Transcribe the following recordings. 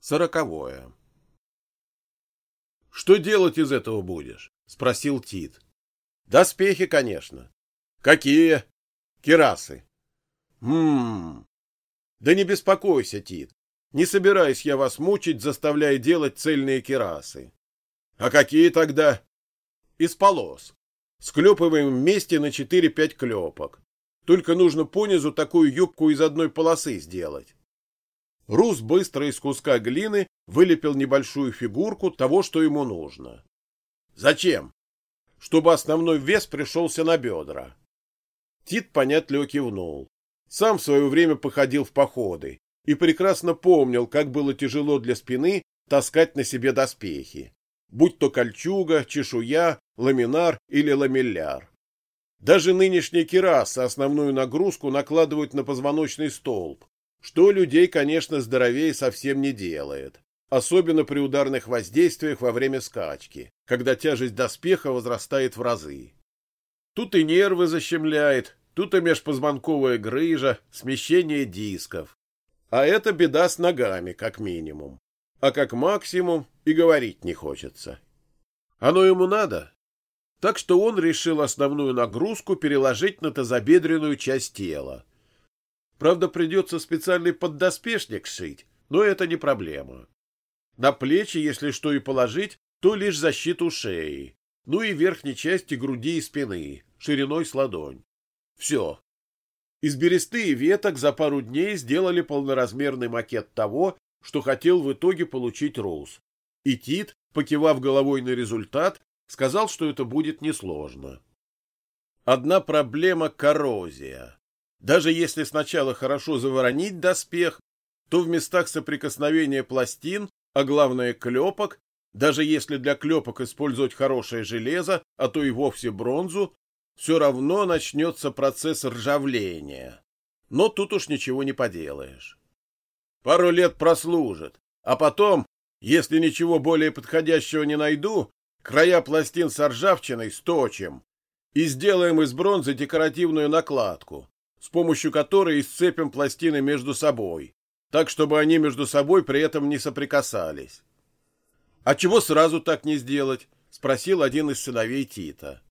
Сороковое. «Что делать из этого будешь?» — спросил Тит. «Доспехи, конечно». «Какие?» «Керасы». «Хм...» «Да не беспокойся, Тит. Не собираюсь я вас мучить, заставляя делать цельные керасы». «А какие тогда?» «Из полос. Склепываем вместе на 4-5 клепок. Только нужно понизу такую юбку из одной полосы сделать. Рус быстро из куска глины вылепил небольшую фигурку того, что ему нужно. Зачем? Чтобы основной вес пришелся на бедра. Тит понятливо кивнул. Сам в свое время походил в походы и прекрасно помнил, как было тяжело для спины таскать на себе доспехи, будь то кольчуга, чешуя, ламинар или ламелляр. Даже нынешние кирасы основную нагрузку накладывают на позвоночный столб, что людей, конечно, здоровее совсем не делает, особенно при ударных воздействиях во время скачки, когда тяжесть доспеха возрастает в разы. Тут и нервы защемляет, тут и межпозвонковая грыжа, смещение дисков. А это беда с ногами, как минимум. А как максимум и говорить не хочется. Оно ему надо? Так что он решил основную нагрузку переложить на тазобедренную часть тела, Правда, придется специальный поддоспешник сшить, но это не проблема. На плечи, если что и положить, то лишь защиту шеи, ну и верхней части груди и спины, шириной с ладонь. Все. Из бересты и веток за пару дней сделали полноразмерный макет того, что хотел в итоге получить Роуз. И Тит, покивав головой на результат, сказал, что это будет несложно. Одна проблема — коррозия. Даже если сначала хорошо заворонить доспех, то в местах соприкосновения пластин, а главное клепок, даже если для клепок использовать хорошее железо, а то и вовсе бронзу, все равно начнется процесс ржавления. Но тут уж ничего не поделаешь. Пару лет прослужит, а потом, если ничего более подходящего не найду, края пластин с ржавчиной сточим и сделаем из бронзы декоративную накладку, с помощью которой исцепим пластины между собой, так, чтобы они между собой при этом не соприкасались. — А чего сразу так не сделать? — спросил один из сыновей Тита.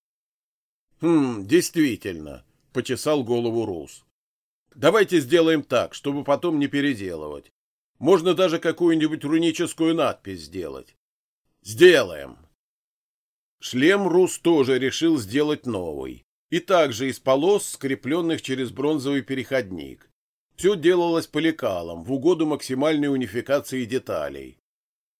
— Хм, действительно, — почесал голову Рус. — Давайте сделаем так, чтобы потом не переделывать. Можно даже какую-нибудь руническую надпись сделать. — Сделаем! Шлем Рус тоже решил сделать новый и также из полос, скрепленных через бронзовый переходник. Все делалось по лекалам, в угоду максимальной унификации деталей.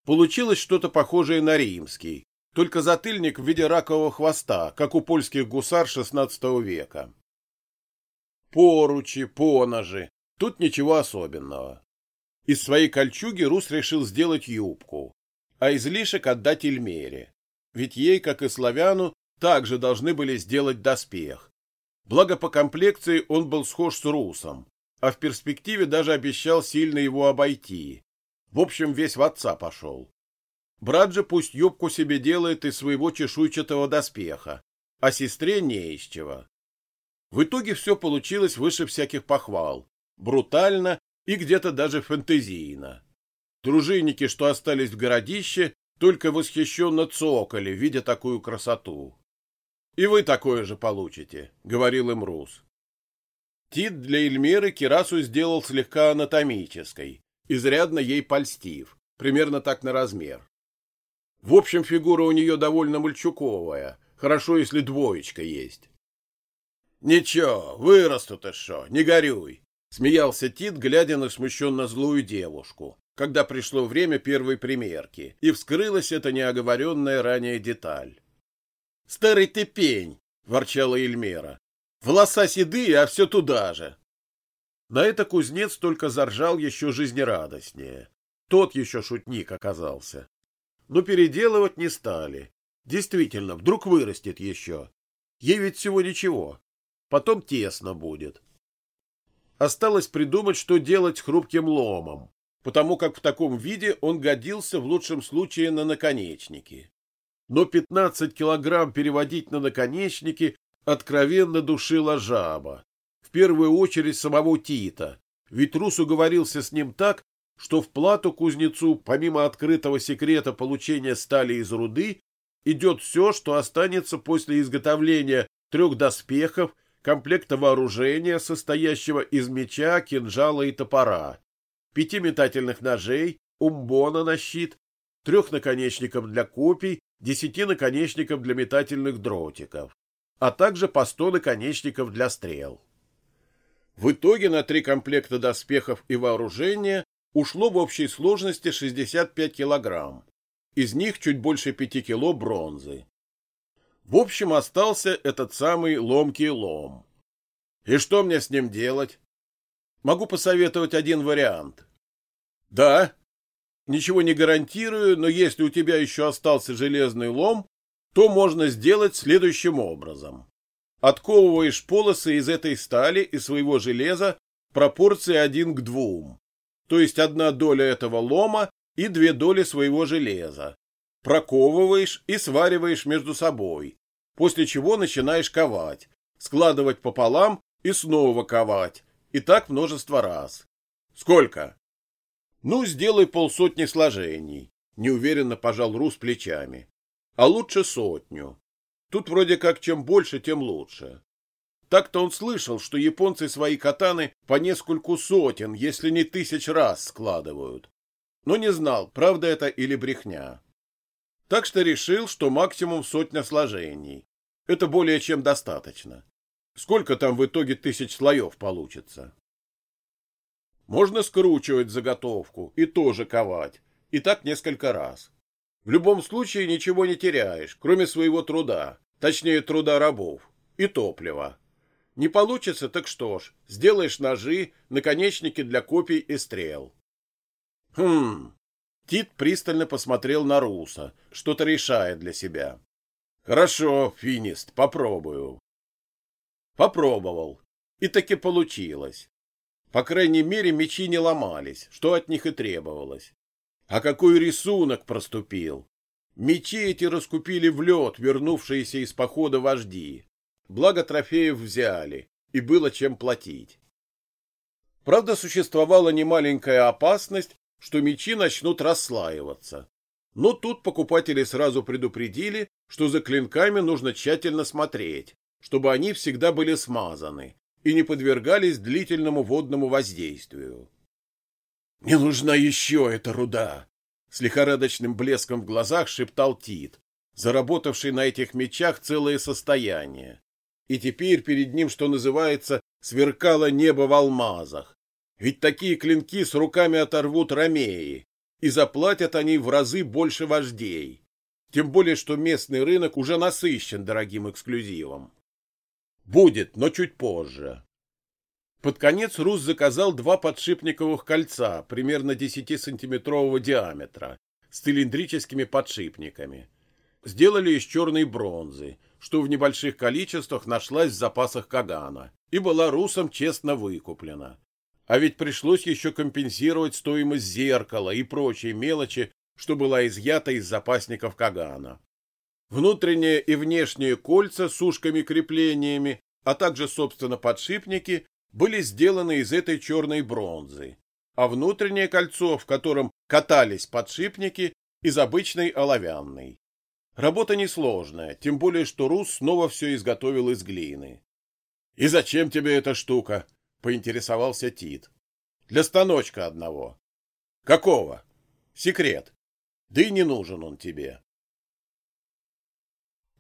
Получилось что-то похожее на римский, только затыльник в виде ракового хвоста, как у польских гусар XVI века. Поручи, поножи, тут ничего особенного. Из своей кольчуги Рус решил сделать юбку, а излишек отдать Эльмере, ведь ей, как и славяну, также должны были сделать доспех. Благо по комплекции он был схож с русом, а в перспективе даже обещал сильно его обойти. В общем, весь в отца пошел. Брат же пусть юбку себе делает из своего чешуйчатого доспеха, а сестре не из чего. В итоге все получилось выше всяких похвал, брутально и где-то даже фэнтезийно. Дружинники, что остались в городище, только восхищенно цокали, видя такую красоту. И вы такое же получите, — говорил им Рус. Тит для Эльмиры кирасу сделал слегка анатомической, изрядно ей польстив, примерно так на размер. В общем, фигура у нее довольно мальчуковая, хорошо, если двоечка есть. — Ничего, вырастут еще, не горюй, — смеялся Тит, глядя на смущенно злую девушку, когда пришло время первой примерки, и вскрылась эта неоговоренная ранее деталь. Старый ты пень, ворчала Эльмера. Волоса седые, а все туда же. На это кузнец только заржал еще жизнерадостнее. Тот еще шутник оказался. Но переделывать не стали. Действительно, вдруг вырастет еще. Ей ведь всего ничего. Потом тесно будет. Осталось придумать, что делать с хрупким ломом, потому как в таком виде он годился в лучшем случае на наконечники но 15 килограмм переводить на наконечники откровенно душила жаба. В первую очередь самого Тита, ведь Рус уговорился с ним так, что в плату кузнецу, помимо открытого секрета получения стали из руды, идет все, что останется после изготовления трех доспехов, комплекта вооружения, состоящего из меча, кинжала и топора, пяти метательных ножей, умбона на щит, трех наконечников для копий, десяти наконечников для метательных дротиков, а также по сто наконечников для стрел. В итоге на три комплекта доспехов и вооружения ушло в общей сложности 65 килограмм. Из них чуть больше 5 кило бронзы. В общем, остался этот самый ломкий лом. И что мне с ним делать? Могу посоветовать один вариант. Да, ничего не гарантирую, но если у тебя еще остался железный лом, то можно сделать следующим образом. Отковываешь полосы из этой стали и своего железа в пропорции один к двум то есть одна доля этого лома и две доли своего железа. Проковываешь и свариваешь между собой, после чего начинаешь ковать, складывать пополам и снова ковать, и так множество раз. Сколько? Ну, сделай полсотни сложений, неуверенно пожал Рус плечами. А лучше сотню. Тут вроде как чем больше, тем лучше. Так-то он слышал, что японцы свои катаны по нескольку сотен, если не тысяч раз складывают. Но не знал, правда это или брехня. Так что решил, что максимум сотня сложений. Это более чем достаточно. Сколько там в итоге тысяч слоев получится? Можно скручивать заготовку и тоже ковать. И так несколько раз. В любом случае ничего не теряешь, кроме своего труда, точнее труда рабов и топлива. Не получится, так что ж, сделаешь ножи, наконечники для копий и стрел. Хм. Тит пристально посмотрел на Руса, что-то решая для себя. Хорошо, финист, попробую. Попробовал. И таки получилось. По крайней мере, мечи не ломались, что от них и требовалось. А какой рисунок проступил! Мечи эти раскупили в лед, вернувшиеся из похода вожди. Благо трофеев взяли, и было чем платить. Правда, существовала немаленькая опасность, что мечи начнут расслаиваться. Но тут покупатели сразу предупредили, что за клинками нужно тщательно смотреть, чтобы они всегда были смазаны и не подвергались длительному водному воздействию. «Мне нужна еще эта руда!» С лихорадочным блеском в глазах шептал Тит, заработавший на этих мечах целое состояние и теперь перед ним, что называется, сверкало небо в алмазах. Ведь такие клинки с руками оторвут ромеи, и заплатят они в разы больше вождей. Тем более, что местный рынок уже насыщен дорогим эксклюзивом. Будет, но чуть позже. Под конец Рус заказал два подшипниковых кольца примерно 10-сантиметрового диаметра с цилиндрическими подшипниками. Сделали из черной бронзы, что в небольших количествах нашлась в запасах Кагана и была русом честно выкуплена. А ведь пришлось еще компенсировать стоимость зеркала и прочей мелочи, что была изъята из запасников Кагана. Внутренние и внешние кольца с ушками-креплениями, а также, собственно, подшипники были сделаны из этой черной бронзы, а внутреннее кольцо, в котором катались подшипники, из обычной оловянной. Работа несложная, тем более, что Рус снова все изготовил из глины. — И зачем тебе эта штука? — поинтересовался Тит. — Для станочка одного. — Какого? — Секрет. Да и не нужен он тебе.